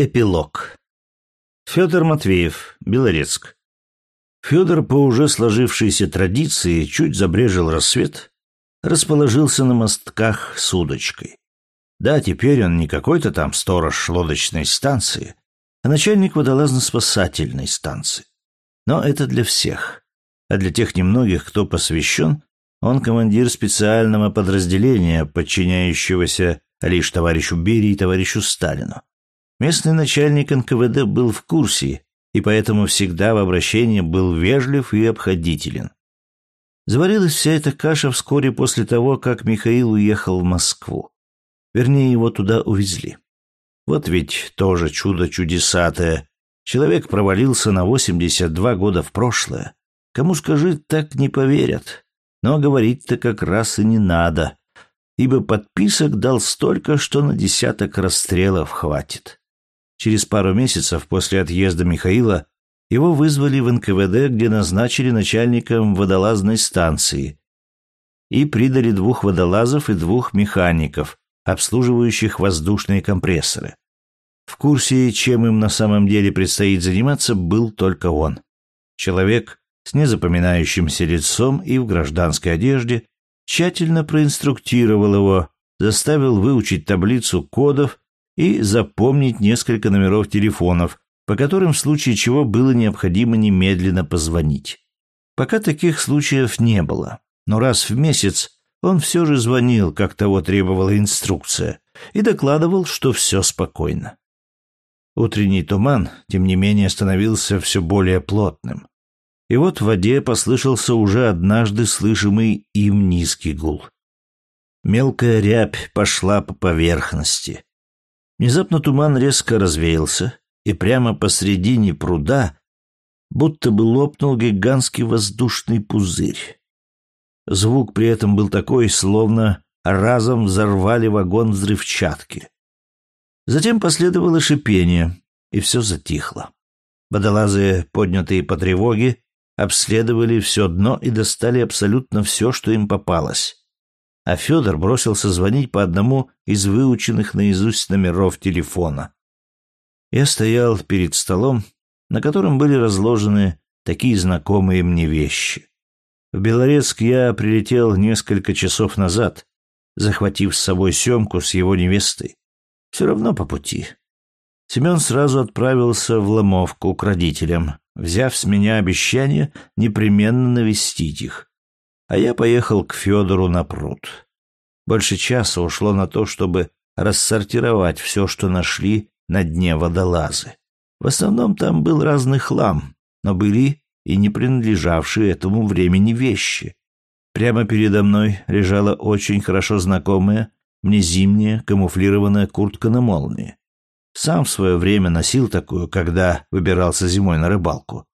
Эпилог. Федор Матвеев, Белорецк. Федор по уже сложившейся традиции чуть забрежил рассвет, расположился на мостках с удочкой. Да, теперь он не какой-то там сторож лодочной станции, а начальник водолазно-спасательной станции. Но это для всех. А для тех немногих, кто посвящен, он командир специального подразделения, подчиняющегося лишь товарищу Берии и товарищу Сталину. Местный начальник НКВД был в курсе и поэтому всегда в обращении был вежлив и обходителен. Заварилась вся эта каша вскоре после того, как Михаил уехал в Москву. Вернее, его туда увезли. Вот ведь тоже чудо чудесатое. Человек провалился на 82 года в прошлое. Кому скажи, так не поверят. Но говорить-то как раз и не надо, ибо подписок дал столько, что на десяток расстрелов хватит. Через пару месяцев после отъезда Михаила его вызвали в НКВД, где назначили начальником водолазной станции и придали двух водолазов и двух механиков, обслуживающих воздушные компрессоры. В курсе, чем им на самом деле предстоит заниматься, был только он. Человек с незапоминающимся лицом и в гражданской одежде тщательно проинструктировал его, заставил выучить таблицу кодов и запомнить несколько номеров телефонов, по которым в случае чего было необходимо немедленно позвонить. Пока таких случаев не было, но раз в месяц он все же звонил, как того требовала инструкция, и докладывал, что все спокойно. Утренний туман, тем не менее, становился все более плотным. И вот в воде послышался уже однажды слышимый им низкий гул. Мелкая рябь пошла по поверхности. Внезапно туман резко развеялся, и прямо посредине пруда будто бы лопнул гигантский воздушный пузырь. Звук при этом был такой, словно разом взорвали вагон взрывчатки. Затем последовало шипение, и все затихло. Водолазы, поднятые по тревоге, обследовали все дно и достали абсолютно все, что им попалось а Федор бросился звонить по одному из выученных наизусть номеров телефона. Я стоял перед столом, на котором были разложены такие знакомые мне вещи. В Белорецк я прилетел несколько часов назад, захватив с собой Семку с его невестой. Все равно по пути. Семен сразу отправился в Ломовку к родителям, взяв с меня обещание непременно навестить их а я поехал к Федору на пруд. Больше часа ушло на то, чтобы рассортировать все, что нашли на дне водолазы. В основном там был разный хлам, но были и не принадлежавшие этому времени вещи. Прямо передо мной лежала очень хорошо знакомая мне зимняя камуфлированная куртка на молнии. Сам в свое время носил такую, когда выбирался зимой на рыбалку.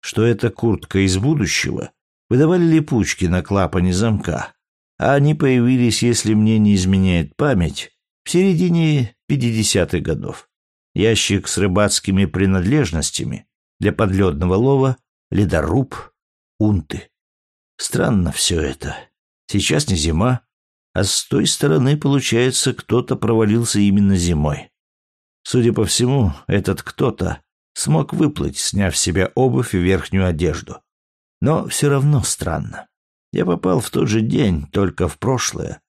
Что это куртка из будущего, выдавали липучки на клапане замка, а они появились, если мне не изменяет память, в середине 50-х годов. Ящик с рыбацкими принадлежностями для подледного лова, ледоруб, унты. Странно все это. Сейчас не зима, а с той стороны, получается, кто-то провалился именно зимой. Судя по всему, этот кто-то смог выплыть, сняв с себя обувь и верхнюю одежду. Но все равно странно. Я попал в тот же день, только в прошлое,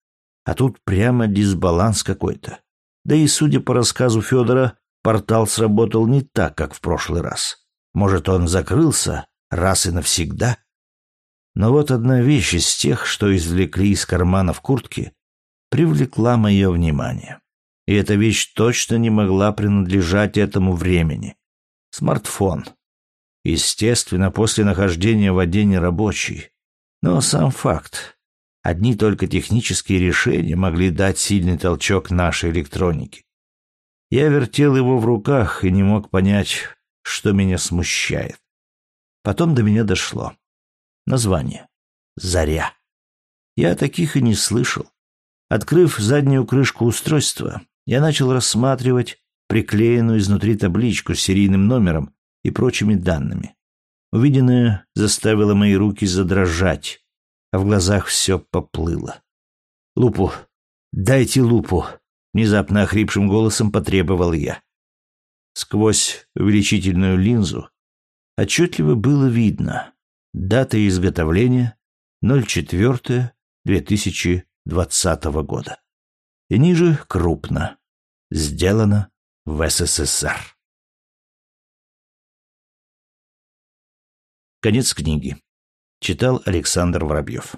а тут прямо дисбаланс какой-то. Да и, судя по рассказу Федора, портал сработал не так, как в прошлый раз. Может, он закрылся раз и навсегда? Но вот одна вещь из тех, что извлекли из карманов куртки, привлекла мое внимание. И эта вещь точно не могла принадлежать этому времени. Смартфон. Естественно, после нахождения в воде нерабочий. Но сам факт. Одни только технические решения могли дать сильный толчок нашей электронике. Я вертел его в руках и не мог понять, что меня смущает. Потом до меня дошло. Название. «Заря». Я таких и не слышал. Открыв заднюю крышку устройства, я начал рассматривать приклеенную изнутри табличку с серийным номером и прочими данными. Увиденное заставило мои руки задрожать, а в глазах все поплыло. «Лупу! Дайте лупу!» — внезапно охрипшим голосом потребовал я. Сквозь увеличительную линзу отчетливо было видно дата изготовления 04-2020 года. И ниже крупно сделано в СССР. Конец книги. Читал Александр Воробьев.